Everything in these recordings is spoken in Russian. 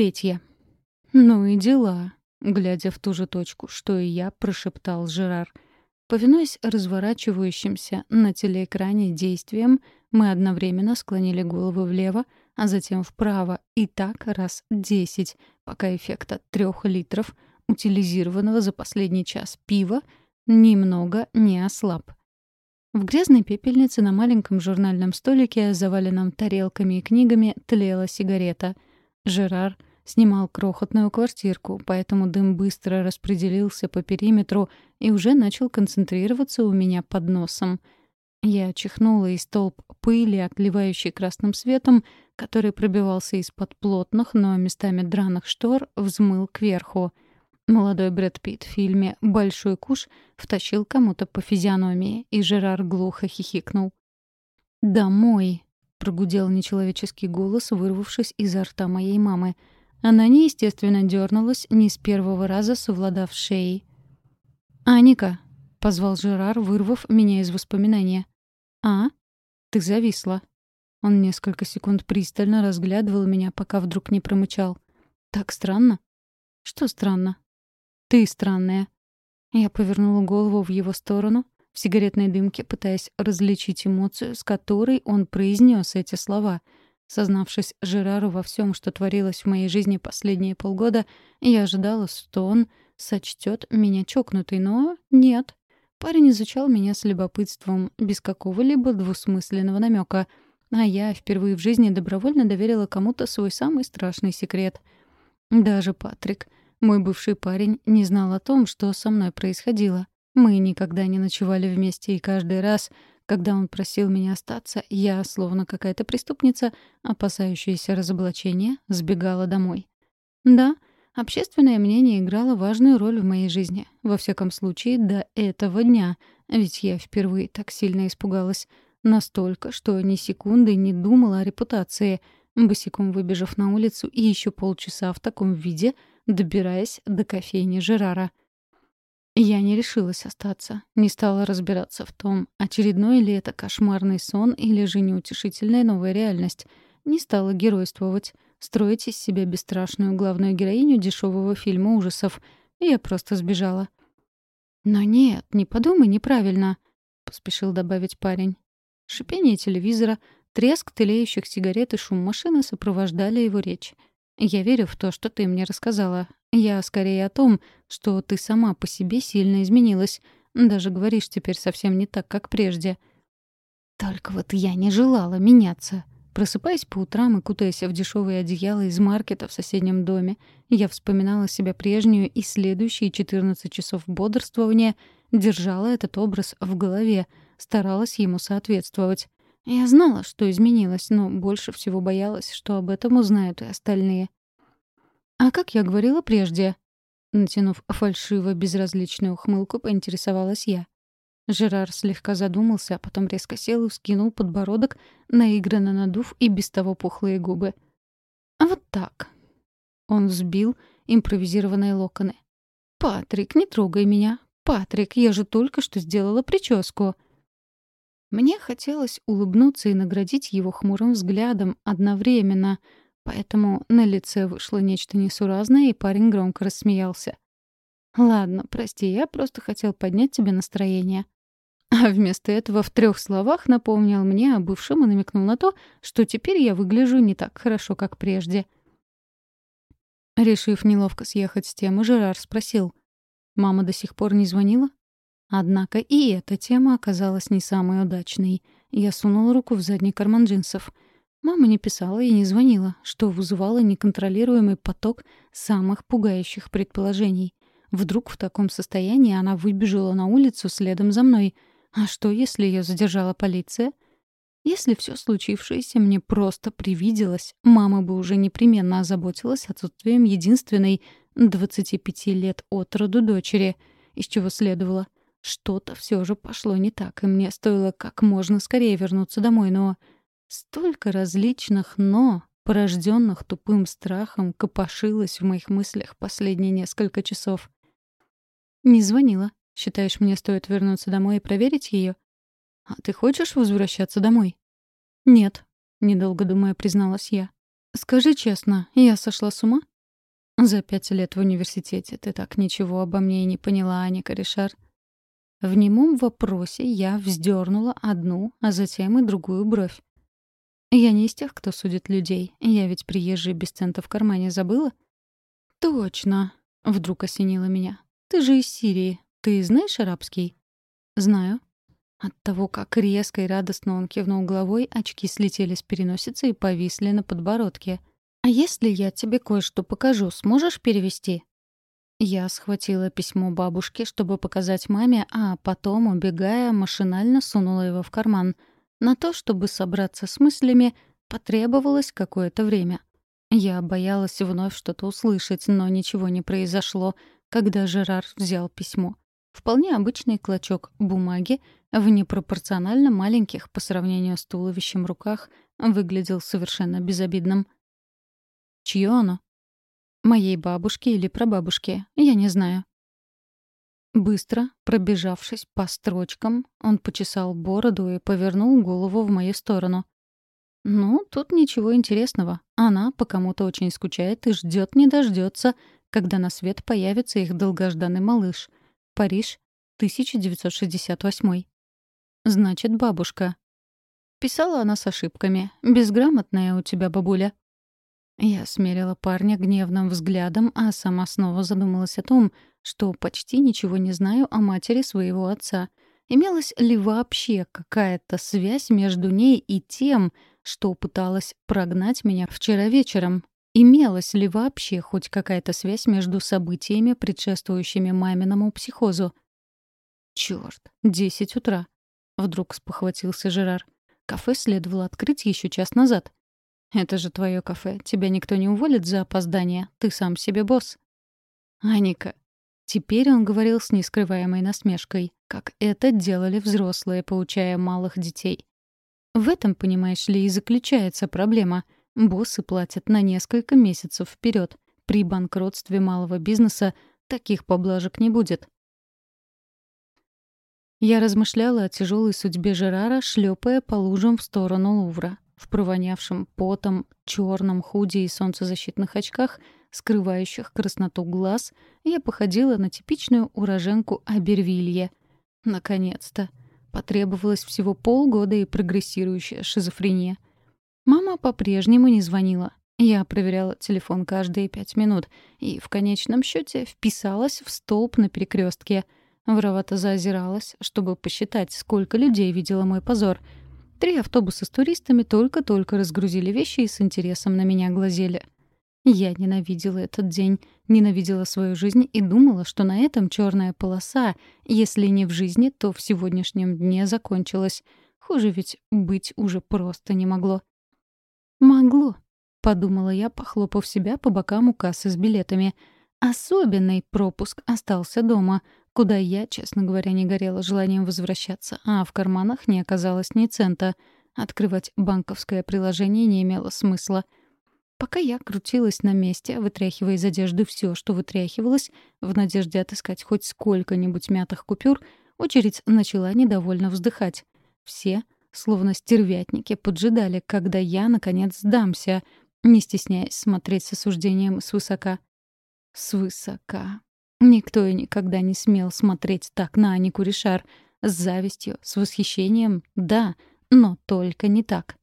третья. «Ну и дела», — глядя в ту же точку, что и я, прошептал Жерар. Повинуясь разворачивающимся на телеэкране действиям, мы одновременно склонили голову влево, а затем вправо, и так раз десять, пока эффект от трех литров утилизированного за последний час пива немного не ослаб. В грязной пепельнице на маленьком журнальном столике, заваленном тарелками и книгами, тлела сигарета. Жерар снимал крохотную квартирку, поэтому дым быстро распределился по периметру и уже начал концентрироваться у меня под носом. Я чихнула, и столб пыли, отливающий красным светом, который пробивался из-под плотных, но местами драных штор, взмыл кверху — Молодой Брэд Питт в фильме «Большой куш» втащил кому-то по физиономии, и Жерар глухо хихикнул. «Домой!» — прогудел нечеловеческий голос, вырвавшись изо рта моей мамы. Она неестественно дернулась, не с первого раза совладав шеей. «Аника!» — позвал Жерар, вырвав меня из воспоминания. «А? Ты зависла». Он несколько секунд пристально разглядывал меня, пока вдруг не промычал. «Так странно». «Что странно?» «Ты странная». Я повернула голову в его сторону, в сигаретной дымке, пытаясь различить эмоцию, с которой он произнес эти слова. Сознавшись Жерару во всем, что творилось в моей жизни последние полгода, я ожидала, что он сочтет меня чокнутой, но нет. Парень изучал меня с любопытством, без какого-либо двусмысленного намека, а я впервые в жизни добровольно доверила кому-то свой самый страшный секрет. Даже Патрик — мой бывший парень не знал о том, что со мной происходило. Мы никогда не ночевали вместе, и каждый раз, когда он просил меня остаться, я, словно какая-то преступница, опасающаяся разоблачения, сбегала домой. Да, общественное мнение играло важную роль в моей жизни. Во всяком случае, до этого дня. Ведь я впервые так сильно испугалась. Настолько, что ни секунды не думала о репутации. Босиком выбежав на улицу и еще полчаса в таком виде — добираясь до кофейни Жерара. Я не решилась остаться, не стала разбираться в том, очередной ли это кошмарный сон или же неутешительная новая реальность. Не стала геройствовать, строить из себя бесстрашную главную героиню дешевого фильма ужасов. Я просто сбежала. «Но нет, не подумай неправильно», — поспешил добавить парень. Шипение телевизора, треск тлеющих сигарет и шум машины сопровождали его речь — я верю в то, что ты мне рассказала. Я скорее о том, что ты сама по себе сильно изменилась. Даже говоришь теперь совсем не так, как прежде. Только вот я не желала меняться. Просыпаясь по утрам и кутаясь в дешевые одеяла из маркета в соседнем доме, я вспоминала себя прежнюю и следующие 14 часов бодрствования держала этот образ в голове, старалась ему соответствовать. Я знала, что изменилась, но больше всего боялась, что об этом узнают и остальные. «А как я говорила прежде?» Натянув фальшиво безразличную ухмылку, поинтересовалась я. Жерар слегка задумался, а потом резко сел и скинул подбородок, наигранно надув и без того пухлые губы. «А вот так». Он взбил импровизированные локоны. «Патрик, не трогай меня. Патрик, я же только что сделала прическу». Мне хотелось улыбнуться и наградить его хмурым взглядом одновременно, поэтому на лице вышло нечто несуразное, и парень громко рассмеялся. «Ладно, прости, я просто хотел поднять тебе настроение». А вместо этого в трех словах напомнил мне о бывшем и намекнул на то, что теперь я выгляжу не так хорошо, как прежде. Решив неловко съехать с темы, Жерар спросил. «Мама до сих пор не звонила?» Однако и эта тема оказалась не самой удачной. Я сунула руку в задний карман джинсов. Мама не писала и не звонила, что вызывало неконтролируемый поток самых пугающих предположений. Вдруг в таком состоянии она выбежала на улицу следом за мной. А что, если ее задержала полиция? Если все случившееся мне просто привиделось, мама бы уже непременно озаботилась отсутствием единственной 25 лет от роду дочери, из чего следовало — что-то все же пошло не так, и мне стоило как можно скорее вернуться домой, но... Столько различных «но», порожденных тупым страхом, копошилось в моих мыслях последние несколько часов. «Не звонила. Считаешь, мне стоит вернуться домой и проверить ее? «А ты хочешь возвращаться домой?» «Нет», — недолго думая призналась я. «Скажи честно, я сошла с ума? За пять лет в университете ты так ничего обо мне и не поняла, Аника Ришар. В немом вопросе я вздернула одну, а затем и другую бровь. Я не из тех, кто судит людей. Я ведь приезжий без цента в кармане забыла. Точно. Вдруг осенило меня. Ты же из Сирии. Ты знаешь арабский? Знаю. От того, как резко и радостно он кивнул головой, очки слетели с переносицы и повисли на подбородке. «А если я тебе кое-что покажу, сможешь перевести?» Я схватила письмо бабушки, чтобы показать маме, а потом, убегая, машинально сунула его в карман — на то, чтобы собраться с мыслями, потребовалось какое-то время. Я боялась вновь что-то услышать, но ничего не произошло, когда Жерар взял письмо. Вполне обычный клочок бумаги в непропорционально маленьких по сравнению с туловищем руках выглядел совершенно безобидным. «Чье оно?» «Моей бабушки или прабабушки, я не знаю. Быстро, пробежавшись по строчкам, он почесал бороду и повернул голову в мою сторону. «Ну, тут ничего интересного. Она по кому-то очень скучает и ждет не дождется, когда на свет появится их долгожданный малыш. Париж, 1968. Значит, бабушка. Писала она с ошибками. Безграмотная у тебя бабуля. Я смерила парня гневным взглядом, а сама снова задумалась о том, что почти ничего не знаю о матери своего отца. Имелась ли вообще какая-то связь между ней и тем, что пыталась прогнать меня вчера вечером? Имелась ли вообще хоть какая-то связь между событиями, предшествующими маминому психозу? Чёрт, десять утра. Вдруг спохватился Жерар. Кафе следовало открыть еще час назад. Это же твое кафе. Тебя никто не уволит за опоздание. Ты сам себе босс. Аника. Теперь он говорил с нескрываемой насмешкой, как это делали взрослые, поучая малых детей. В этом, понимаешь ли, и заключается проблема. Боссы платят на несколько месяцев вперед. При банкротстве малого бизнеса таких поблажек не будет. Я размышляла о тяжелой судьбе Жерара, шлепая по лужам в сторону Лувра в провонявшем потом черном худи и солнцезащитных очках, скрывающих красноту глаз, я походила на типичную уроженку Абервилье. Наконец-то. Потребовалось всего полгода и прогрессирующая шизофрения. Мама по-прежнему не звонила. Я проверяла телефон каждые пять минут и в конечном счете вписалась в столб на перекрестке. Воровато заозиралась, чтобы посчитать, сколько людей видела мой позор — Три автобуса с туристами только-только разгрузили вещи и с интересом на меня глазели. Я ненавидела этот день, ненавидела свою жизнь и думала, что на этом черная полоса, если не в жизни, то в сегодняшнем дне закончилась. Хуже ведь быть уже просто не могло. «Могло», — подумала я, похлопав себя по бокам у кассы с билетами. Особенный пропуск остался дома — куда я, честно говоря, не горела желанием возвращаться, а в карманах не оказалось ни цента. Открывать банковское приложение не имело смысла. Пока я крутилась на месте, вытряхивая из одежды все, что вытряхивалось, в надежде отыскать хоть сколько-нибудь мятых купюр, очередь начала недовольно вздыхать. Все, словно стервятники, поджидали, когда я, наконец, сдамся, не стесняясь смотреть с осуждением свысока. Свысока. Никто и никогда не смел смотреть так на Анику Ришар. С завистью, с восхищением, да, но только не так.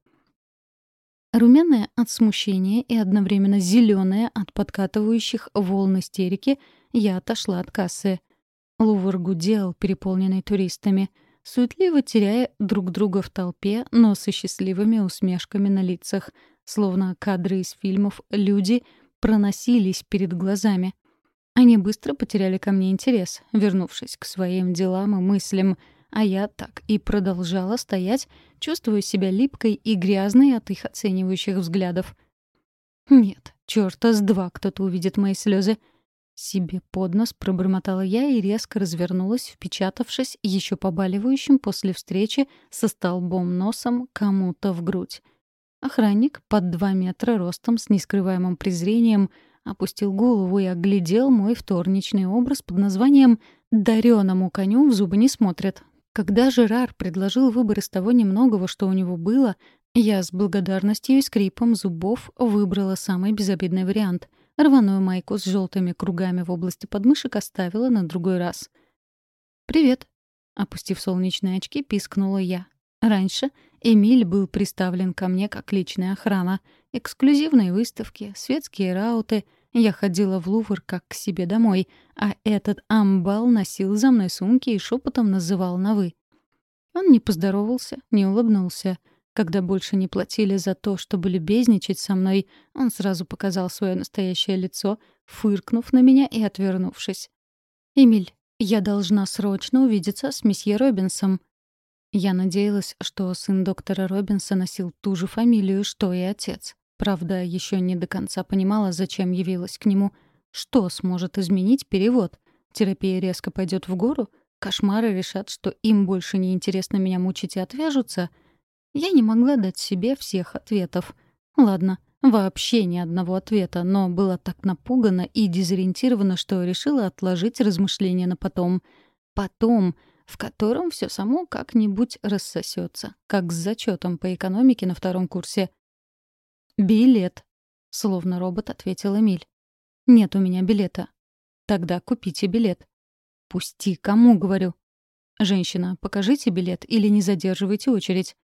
Румяная от смущения и одновременно зеленая от подкатывающих волн истерики, я отошла от кассы. Лувр гудел, переполненный туристами, суетливо теряя друг друга в толпе, но со счастливыми усмешками на лицах, словно кадры из фильмов «Люди» проносились перед глазами — они быстро потеряли ко мне интерес, вернувшись к своим делам и мыслям, а я так и продолжала стоять, чувствуя себя липкой и грязной от их оценивающих взглядов. «Нет, чёрта с два кто-то увидит мои слезы. Себе под нос пробормотала я и резко развернулась, впечатавшись еще побаливающим после встречи со столбом носом кому-то в грудь. Охранник под два метра ростом с нескрываемым презрением — опустил голову и оглядел мой вторничный образ под названием «Дареному коню в зубы не смотрят». Когда Жерар предложил выбор из того немногого, что у него было, я с благодарностью и скрипом зубов выбрала самый безобидный вариант. Рваную майку с желтыми кругами в области подмышек оставила на другой раз. «Привет», — опустив солнечные очки, пискнула я. Раньше Эмиль был приставлен ко мне как личная охрана. Эксклюзивные выставки, светские рауты. Я ходила в Лувр как к себе домой, а этот амбал носил за мной сумки и шепотом называл на «вы». Он не поздоровался, не улыбнулся. Когда больше не платили за то, чтобы любезничать со мной, он сразу показал свое настоящее лицо, фыркнув на меня и отвернувшись. «Эмиль, я должна срочно увидеться с месье Робинсом», я надеялась, что сын доктора Робинса носил ту же фамилию, что и отец. Правда, еще не до конца понимала, зачем явилась к нему. Что сможет изменить перевод? Терапия резко пойдет в гору? Кошмары решат, что им больше не интересно меня мучить и отвяжутся? Я не могла дать себе всех ответов. Ладно, вообще ни одного ответа, но была так напугана и дезориентирована, что решила отложить размышления на потом. Потом в котором все само как-нибудь рассосется, как с зачетом по экономике на втором курсе. «Билет», — словно робот ответил Эмиль. «Нет у меня билета». «Тогда купите билет». «Пусти, кому, говорю?» «Женщина, покажите билет или не задерживайте очередь».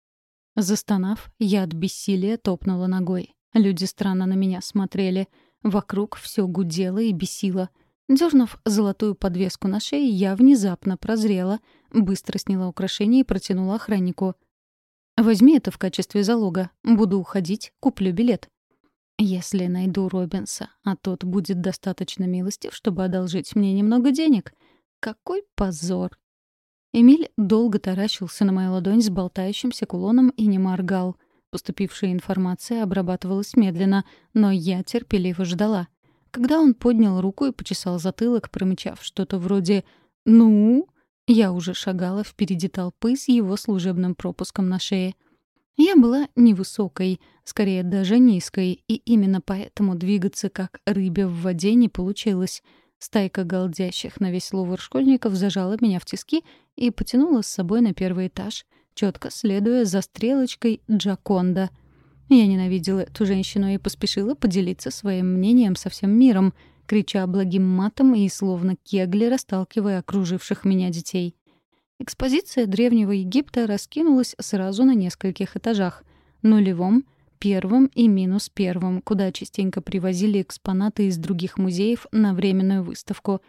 Застонав, я от бессилия топнула ногой. Люди странно на меня смотрели. Вокруг все гудело и бесило — Дернув золотую подвеску на шее, я внезапно прозрела, быстро сняла украшение и протянула охраннику. «Возьми это в качестве залога. Буду уходить, куплю билет». «Если найду Робинса, а тот будет достаточно милостив, чтобы одолжить мне немного денег. Какой позор!» Эмиль долго таращился на мою ладонь с болтающимся кулоном и не моргал. Поступившая информация обрабатывалась медленно, но я терпеливо ждала. Когда он поднял руку и почесал затылок, промычав что-то вроде «Ну?», я уже шагала впереди толпы с его служебным пропуском на шее. Я была невысокой, скорее даже низкой, и именно поэтому двигаться как рыбе в воде не получилось. Стайка голдящих на весь лувр школьников зажала меня в тиски и потянула с собой на первый этаж, четко следуя за стрелочкой Джаконда — я ненавидела эту женщину и поспешила поделиться своим мнением со всем миром, крича благим матом и словно кегли расталкивая окруживших меня детей. Экспозиция Древнего Египта раскинулась сразу на нескольких этажах. Нулевом, первом и минус первом, куда частенько привозили экспонаты из других музеев на временную выставку.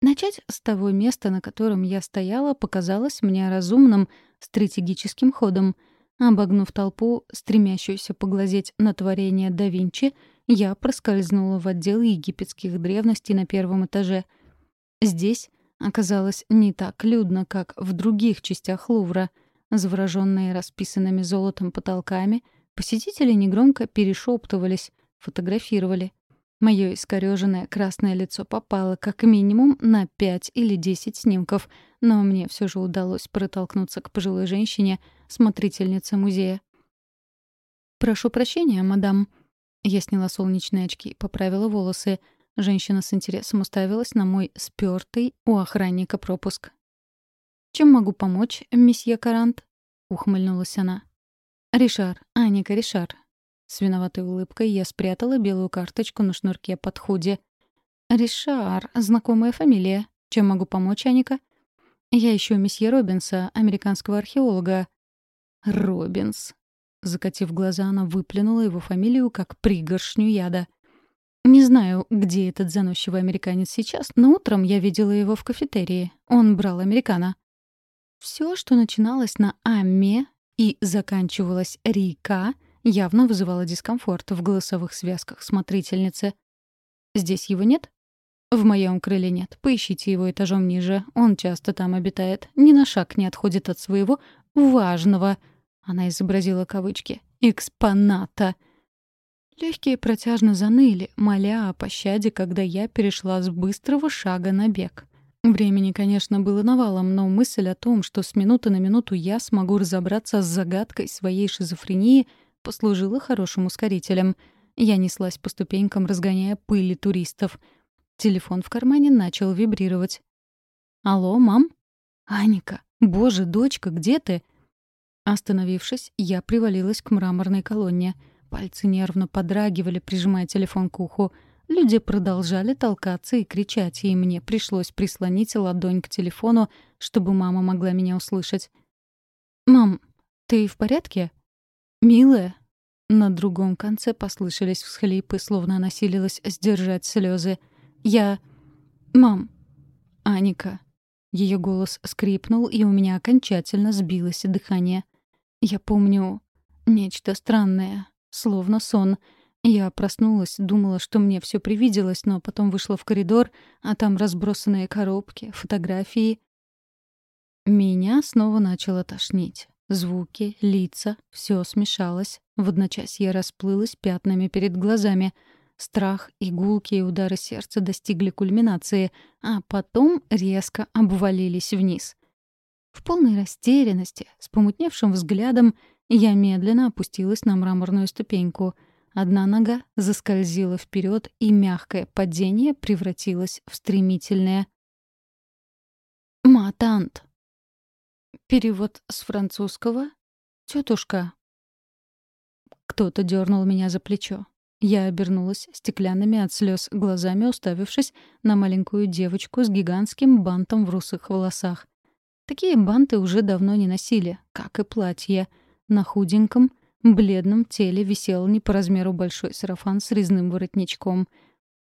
Начать с того места, на котором я стояла, показалось мне разумным, стратегическим ходом — Обогнув толпу, стремящуюся поглазеть на творение да Винчи, я проскользнула в отдел египетских древностей на первом этаже. Здесь оказалось не так людно, как в других частях Лувра. Завороженные расписанными золотом потолками, посетители негромко перешептывались, фотографировали. Мое искорёженное красное лицо попало как минимум на пять или десять снимков, но мне все же удалось протолкнуться к пожилой женщине, смотрительнице музея. «Прошу прощения, мадам». Я сняла солнечные очки и поправила волосы. Женщина с интересом уставилась на мой спёртый у охранника пропуск. «Чем могу помочь, месье Карант?» — ухмыльнулась она. «Ришар, Аника Ришар, с виноватой улыбкой я спрятала белую карточку на шнурке под худи. «Ришар, знакомая фамилия. Чем могу помочь, Аника?» «Я ищу месье Робинса, американского археолога». «Робинс». Закатив глаза, она выплюнула его фамилию как пригоршню яда. Не знаю, где этот заносчивый американец сейчас, но утром я видела его в кафетерии. Он брал американо. Все, что начиналось на «Амме» и заканчивалось «Рика», явно вызывало дискомфорт в голосовых связках смотрительницы. «Здесь его нет?» «В моем крыле нет. Поищите его этажом ниже. Он часто там обитает. Ни на шаг не отходит от своего важного...» Она изобразила кавычки. «Экспоната». Легкие протяжно заныли, моля о пощаде, когда я перешла с быстрого шага на бег. Времени, конечно, было навалом, но мысль о том, что с минуты на минуту я смогу разобраться с загадкой своей шизофрении — послужило хорошим ускорителем. Я неслась по ступенькам, разгоняя пыли туристов. Телефон в кармане начал вибрировать. «Алло, мам?» «Аника! Боже, дочка, где ты?» Остановившись, я привалилась к мраморной колонне. Пальцы нервно подрагивали, прижимая телефон к уху. люди продолжали толкаться и кричать, и мне пришлось прислонить ладонь к телефону, чтобы мама могла меня услышать. «Мам, ты в порядке?» «Милая?» На другом конце послышались всхлипы, словно она силилась сдержать слезы. «Я...» «Мам...» «Аника...» Ее голос скрипнул, и у меня окончательно сбилось дыхание. Я помню нечто странное, словно сон. Я проснулась, думала, что мне все привиделось, но потом вышла в коридор, а там разбросанные коробки, фотографии. Меня снова начало тошнить. Звуки, лица — все смешалось. В одночасье расплылось пятнами перед глазами. Страх, игулки и удары сердца достигли кульминации, а потом резко обвалились вниз. В полной растерянности, с помутневшим взглядом, я медленно опустилась на мраморную ступеньку. Одна нога заскользила вперед, и мягкое падение превратилось в стремительное. «Матант», Перевод с французского «тетушка». Кто-то дернул меня за плечо. Я обернулась стеклянными от слез глазами, уставившись на маленькую девочку с гигантским бантом в русых волосах. Такие банты уже давно не носили, как и платья. На худеньком, бледном теле висел не по размеру большой сарафан с резным воротничком.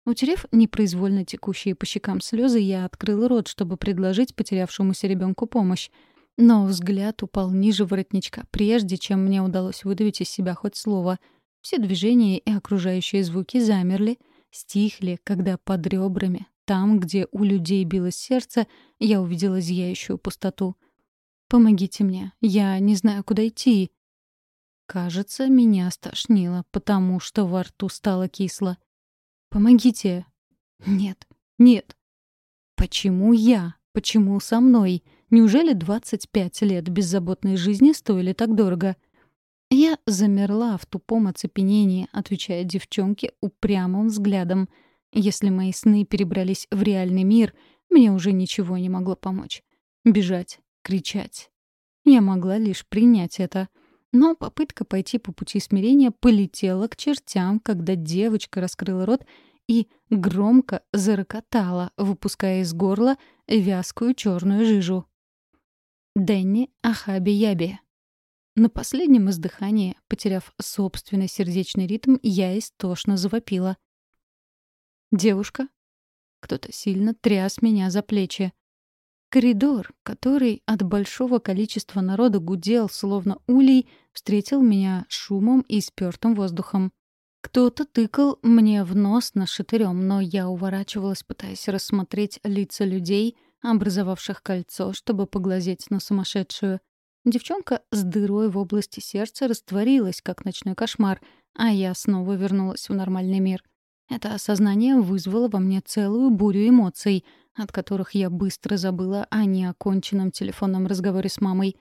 Утерев непроизвольно текущие по щекам слезы, я открыла рот, чтобы предложить потерявшемуся ребенку помощь. Но взгляд упал ниже воротничка, прежде чем мне удалось выдавить из себя хоть слово. Все движения и окружающие звуки замерли, стихли, когда под ребрами, там, где у людей билось сердце, я увидела зияющую пустоту. «Помогите мне, я не знаю, куда идти». Кажется, меня стошнило, потому что во рту стало кисло. «Помогите». «Нет, нет». «Почему я? Почему со мной?» Неужели 25 лет беззаботной жизни стоили так дорого? Я замерла в тупом оцепенении, отвечая девчонке упрямым взглядом. Если мои сны перебрались в реальный мир, мне уже ничего не могло помочь. Бежать, кричать. Я могла лишь принять это. Но попытка пойти по пути смирения полетела к чертям, когда девочка раскрыла рот и громко зарокотала, выпуская из горла вязкую черную жижу. Дэнни Ахаби-Яби. На последнем издыхании, потеряв собственный сердечный ритм, я истошно завопила. «Девушка?» Кто-то сильно тряс меня за плечи. Коридор, который от большого количества народа гудел, словно улей, встретил меня шумом и спёртым воздухом. Кто-то тыкал мне в нос нашатырем, но я уворачивалась, пытаясь рассмотреть лица людей — образовавших кольцо, чтобы поглазеть на сумасшедшую. Девчонка с дырой в области сердца растворилась, как ночной кошмар, а я снова вернулась в нормальный мир. Это осознание вызвало во мне целую бурю эмоций, от которых я быстро забыла о неоконченном телефонном разговоре с мамой.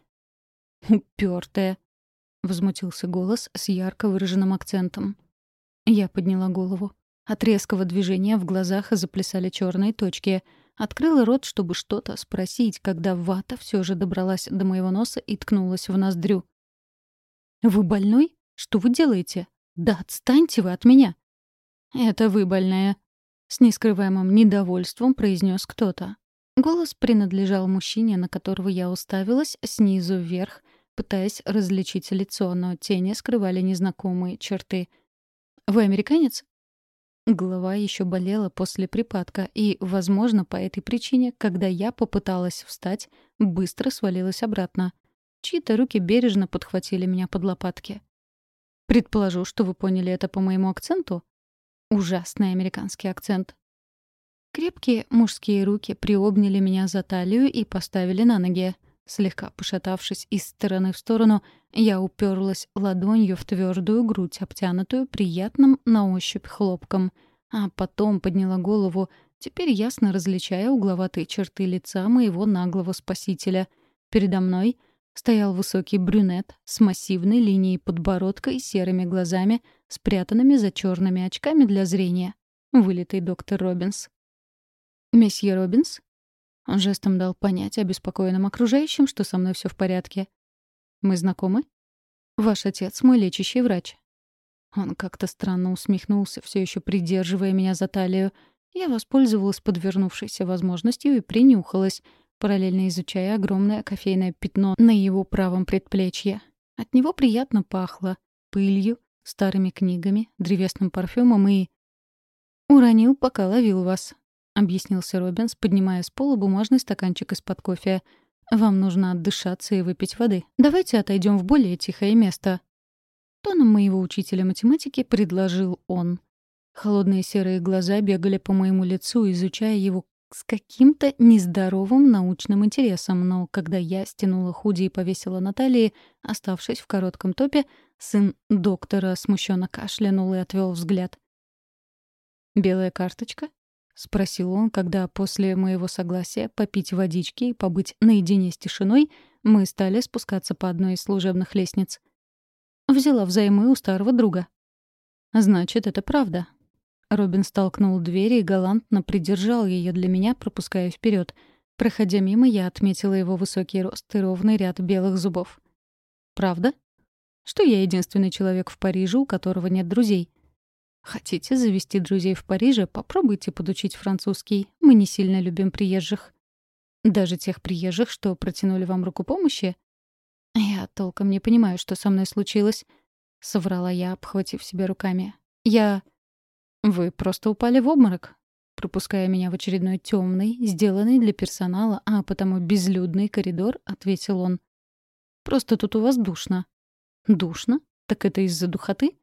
«Упертая», — возмутился голос с ярко выраженным акцентом. Я подняла голову. От резкого движения в глазах заплясали черные точки — Открыла рот, чтобы что-то спросить, когда вата все же добралась до моего носа и ткнулась в ноздрю. «Вы больной? Что вы делаете? Да отстаньте вы от меня!» «Это вы больная», — с нескрываемым недовольством произнес кто-то. Голос принадлежал мужчине, на которого я уставилась снизу вверх, пытаясь различить лицо, но тени скрывали незнакомые черты. «Вы американец?» Голова еще болела после припадка, и, возможно, по этой причине, когда я попыталась встать, быстро свалилась обратно. Чьи-то руки бережно подхватили меня под лопатки. Предположу, что вы поняли это по моему акценту. Ужасный американский акцент. Крепкие мужские руки приобняли меня за талию и поставили на ноги. Слегка пошатавшись из стороны в сторону, я уперлась ладонью в твердую грудь, обтянутую приятным на ощупь хлопком, а потом подняла голову, теперь ясно различая угловатые черты лица моего наглого спасителя. Передо мной стоял высокий брюнет с массивной линией подбородка и серыми глазами, спрятанными за черными очками для зрения. Вылитый доктор Робинс. «Месье Робинс?» Он жестом дал понять обеспокоенным окружающим, что со мной все в порядке. «Мы знакомы?» «Ваш отец — мой лечащий врач». Он как-то странно усмехнулся, все еще придерживая меня за талию. Я воспользовалась подвернувшейся возможностью и принюхалась, параллельно изучая огромное кофейное пятно на его правом предплечье. От него приятно пахло пылью, старыми книгами, древесным парфюмом и... «Уронил, пока ловил вас», — объяснился Робинс, поднимая с пола бумажный стаканчик из-под кофе. «Вам нужно отдышаться и выпить воды. Давайте отойдем в более тихое место». Тоном моего учителя математики предложил он. Холодные серые глаза бегали по моему лицу, изучая его с каким-то нездоровым научным интересом, но когда я стянула худи и повесила на талии, оставшись в коротком топе, сын доктора смущенно кашлянул и отвел взгляд. «Белая карточка?» — спросил он, когда после моего согласия попить водички и побыть наедине с тишиной мы стали спускаться по одной из служебных лестниц. Взяла взаймы у старого друга. «Значит, это правда», Робин столкнул дверь и галантно придержал ее для меня, пропуская вперед. Проходя мимо, я отметила его высокий рост и ровный ряд белых зубов. «Правда? Что я единственный человек в Париже, у которого нет друзей?» «Хотите завести друзей в Париже? Попробуйте подучить французский. Мы не сильно любим приезжих». «Даже тех приезжих, что протянули вам руку помощи?» «Я толком не понимаю, что со мной случилось», — соврала я, обхватив себя руками. «Я...» «Вы просто упали в обморок», пропуская меня в очередной темный, сделанный для персонала, а потому безлюдный коридор, ответил он. «Просто тут у вас душно». «Душно? Так это из-за духоты?»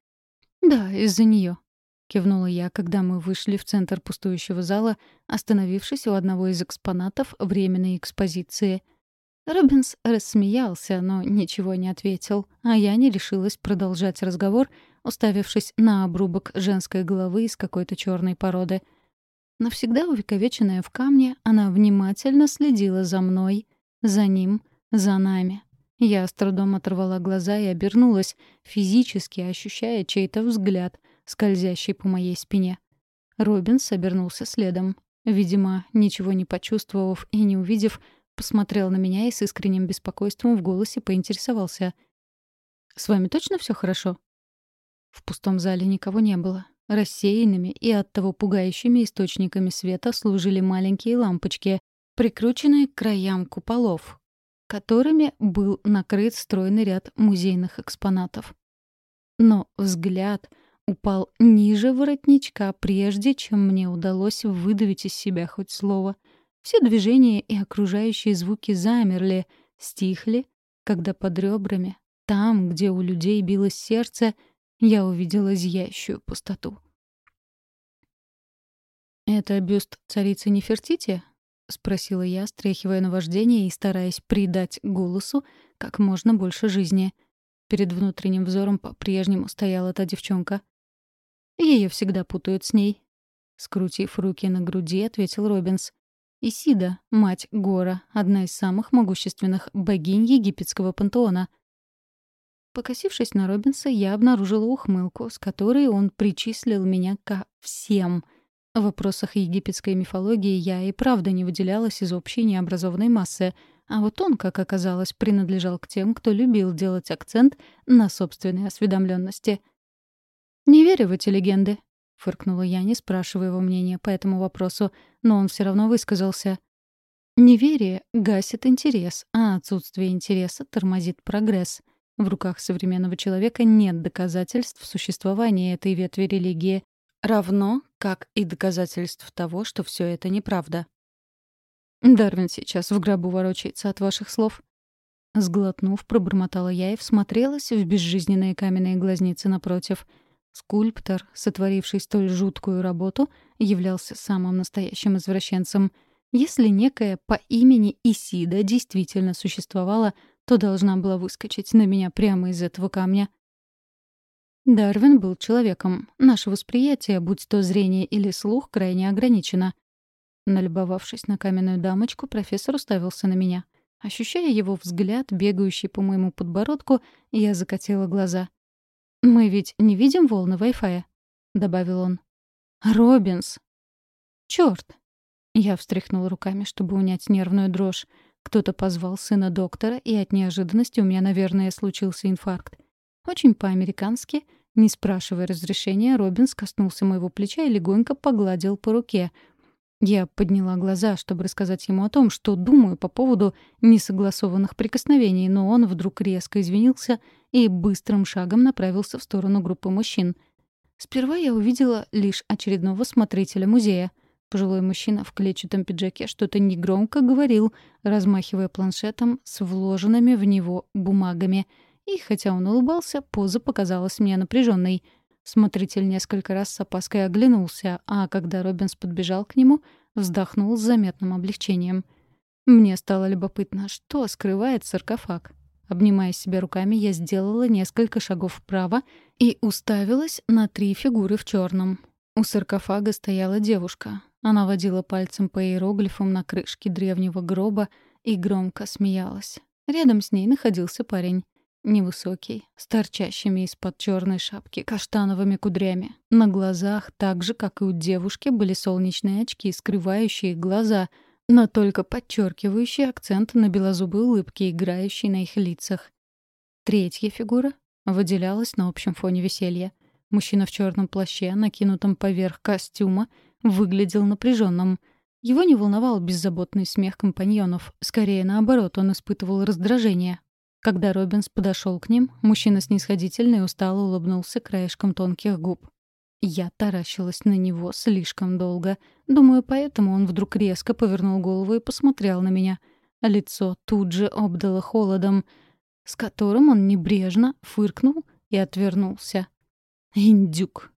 «Да, из-за нее», — кивнула я, когда мы вышли в центр пустующего зала, остановившись у одного из экспонатов временной экспозиции. Робинс рассмеялся, но ничего не ответил, а я не решилась продолжать разговор, уставившись на обрубок женской головы из какой-то черной породы. Навсегда увековеченная в камне, она внимательно следила за мной, за ним, за нами. Я с трудом оторвала глаза и обернулась, физически ощущая чей-то взгляд, скользящий по моей спине. Робинс обернулся следом. Видимо, ничего не почувствовав и не увидев, посмотрел на меня и с искренним беспокойством в голосе поинтересовался. «С вами точно все хорошо?» В пустом зале никого не было. Рассеянными и оттого пугающими источниками света служили маленькие лампочки, прикрученные к краям куполов, которыми был накрыт стройный ряд музейных экспонатов. Но взгляд упал ниже воротничка, прежде чем мне удалось выдавить из себя хоть слово. Все движения и окружающие звуки замерли, стихли, когда под ребрами, там, где у людей билось сердце, — я увидела зияющую пустоту. «Это бюст царицы Нефертити?» — спросила я, стряхивая наваждение и стараясь придать голосу как можно больше жизни. Перед внутренним взором по-прежнему стояла та девчонка. Ее всегда путают с ней. Скрутив руки на груди, ответил Робинс. Исида, мать Гора, одна из самых могущественных богинь египетского пантеона — Покосившись на Робинса, я обнаружила ухмылку, с которой он причислил меня ко всем. В вопросах египетской мифологии я и правда не выделялась из общей необразованной массы, а вот он, как оказалось, принадлежал к тем, кто любил делать акцент на собственной осведомленности. «Не верю в эти легенды», — фыркнула я, не спрашивая его мнения по этому вопросу, но он все равно высказался. «Неверие гасит интерес, а отсутствие интереса тормозит прогресс». В руках современного человека нет доказательств существования этой ветви религии, равно как и доказательств того, что все это неправда. Дарвин сейчас в гробу ворочается от ваших слов. Сглотнув, пробормотала я и всмотрелась в безжизненные каменные глазницы напротив. Скульптор, сотворивший столь жуткую работу, являлся самым настоящим извращенцем. Если некая по имени Исида действительно существовала, то должна была выскочить на меня прямо из этого камня. Дарвин был человеком. Наше восприятие, будь то зрение или слух, крайне ограничено. Налюбовавшись на каменную дамочку, профессор уставился на меня. Ощущая его взгляд, бегающий по моему подбородку, я закатила глаза. «Мы ведь не видим волны Wi-Fi», — добавил он. «Робинс!» «Чёрт!» Я встряхнула руками, чтобы унять нервную дрожь. Кто-то позвал сына доктора, и от неожиданности у меня, наверное, случился инфаркт. Очень по-американски Не спрашивая разрешения, Робинс коснулся моего плеча и легонько погладил по руке. Я подняла глаза, чтобы рассказать ему о том, что думаю по поводу несогласованных прикосновений, но он вдруг резко извинился и быстрым шагом направился в сторону группы мужчин. Сперва я увидела лишь очередного смотрителя музея. Пожилой мужчина в клетчатом пиджаке что-то негромко говорил, размахивая планшетом с вложенными в него бумагами — и хотя он улыбался, поза показалась мне напряженной. Смотритель несколько раз с опаской оглянулся, а когда Робинс подбежал к нему, вздохнул с заметным облегчением. Мне стало любопытно, что скрывает саркофаг. Обнимая себя руками, я сделала несколько шагов вправо и уставилась на три фигуры в черном. У саркофага стояла девушка. Она водила пальцем по иероглифам на крышке древнего гроба и громко смеялась. Рядом с ней находился парень. Невысокий, с торчащими из-под черной шапки каштановыми кудрями. На глазах, так же, как и у девушки, были солнечные очки, скрывающие глаза, но только подчеркивающие акцент на белозубой улыбке, играющей на их лицах. Третья фигура выделялась на общем фоне веселья. Мужчина в черном плаще, накинутом поверх костюма, выглядел напряженным. Его не волновал беззаботный смех компаньонов. Скорее, наоборот, он испытывал раздражение, когда Робинс подошел к ним, мужчина снисходительно и устало улыбнулся краешком тонких губ. Я таращилась на него слишком долго. Думаю, поэтому он вдруг резко повернул голову и посмотрел на меня. Лицо тут же обдало холодом, с которым он небрежно фыркнул и отвернулся. «Индюк!»